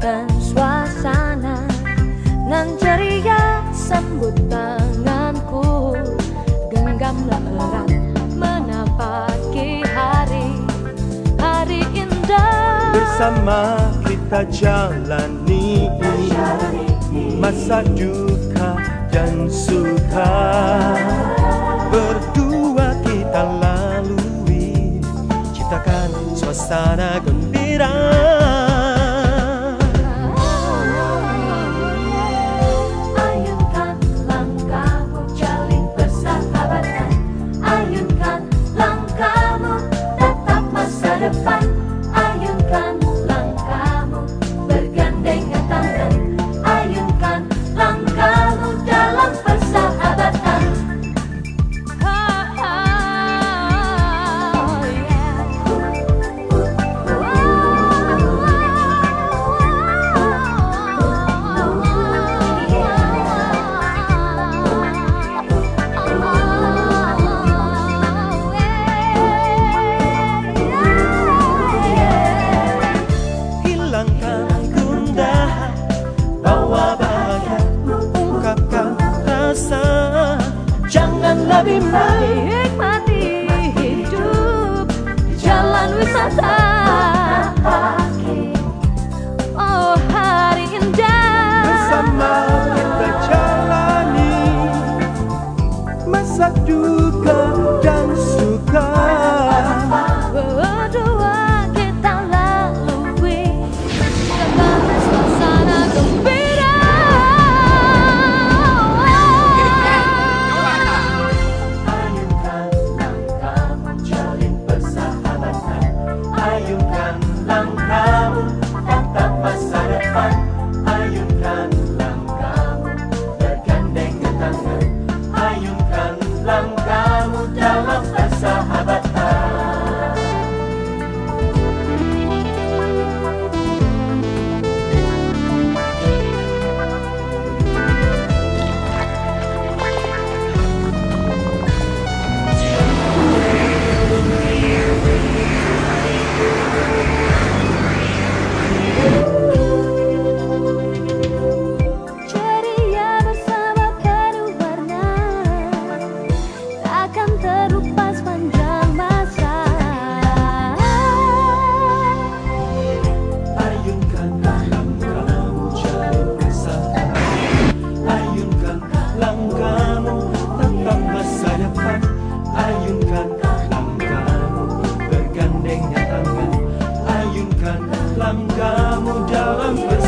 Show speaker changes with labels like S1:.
S1: Dan suasana Nan ceria sambut tanganku. Genggamlah erat menapaki hari Hari indah.
S2: Bersama kita jalani Masa duka dan suka. Berdua kita lalui Ciptakan suasana gembira. Janganlah bimbang
S1: Nikmati hidup Jalan wisata. Oh hari indah.
S2: Bersama kita jalani Masa duka dan Come.